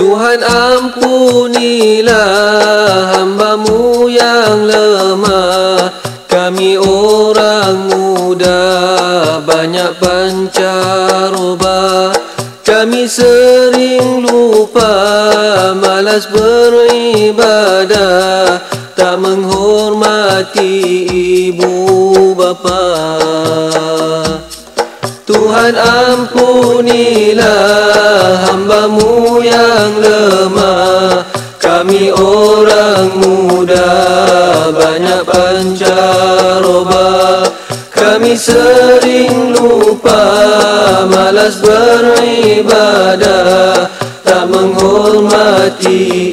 Tuhan ampunilah hambamu yang lemah. Kami orang muda banyak pancaroba Kami sering lupa malas beribadah. Tak menghormati ibu bapa Tuhan ampunilah hambamu yang lemah. Kami orang muda banyak pancaroba. Kami sering lupa malas beribadah. Tak menghormati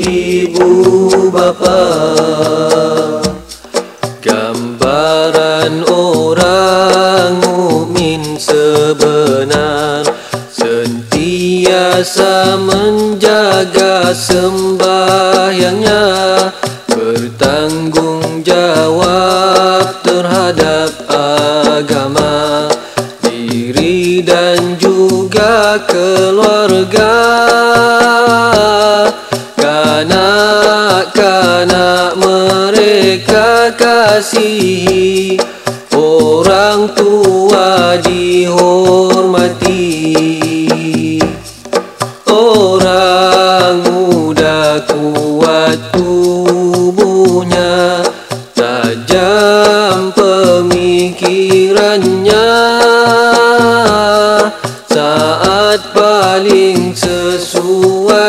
keluarga. Kanak-kanak mereka kasihi Orang tua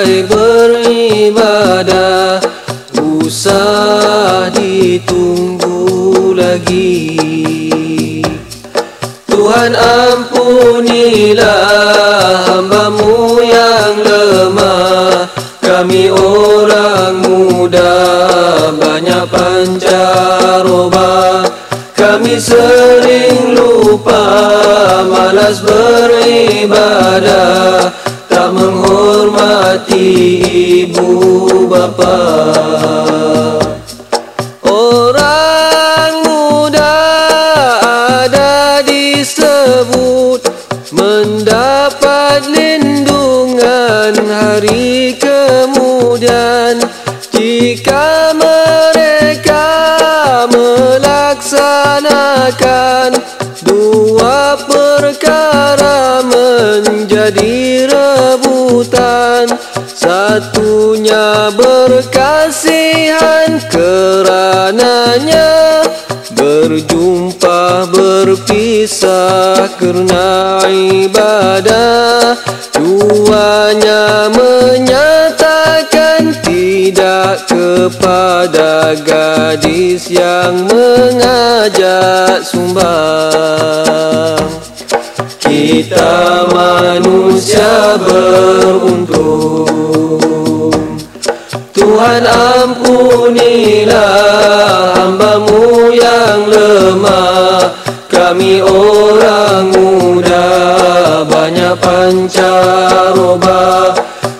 sesuai beribadah Usah ditunggu lagi. Tuhan ampunilah hambamu yang lemah. Kami orang muda banyak pancaroba Kami sering lupa malas beribadah ibu bapa. Orang muda ada disebut Mendapat lindungan hari Satunya berkasihan kerananya Berjumpa berpisah kerana ibadah Duanya menyatakan tidak kepada gadis yang mengajak sumbang. Kita manusia beruntung Tuhan ampunilah hambamu yang lemah. Kami orang muda banyak pancaroba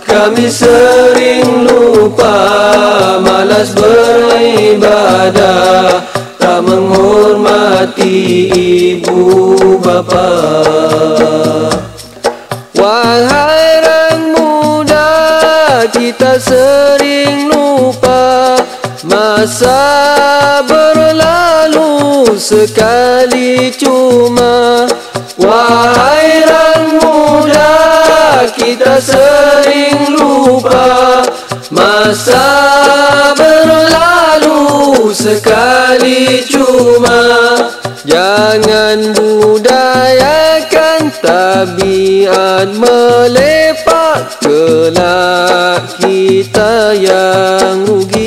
Kami sering lupa malas beribadah. Tak menghormati ibu bapa. Wahai orang muda kita sering Masa berlalu sekali cuma Wahai orang muda kita sering lupa. Masa berlalu sekali cuma Jangan budayakan tabiat melepak Kelak kita yang rugi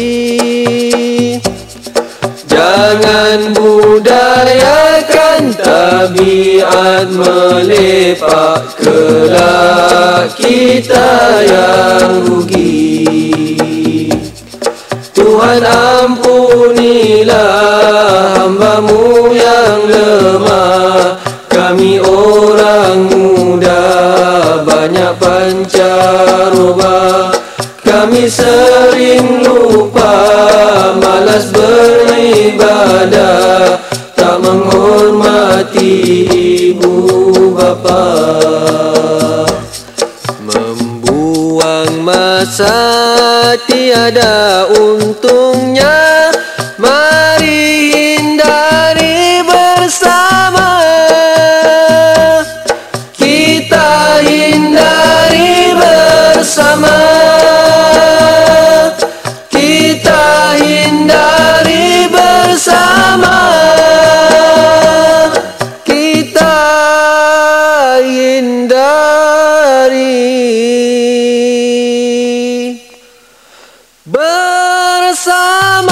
tabiat melepak Kelak kita yang rugi. Tuhan ampunilah hambamu yang lemah. Kami orang muda banyak pancaroba Kami sering lupa malas beribadah Membuang masa tiada untungnya bersama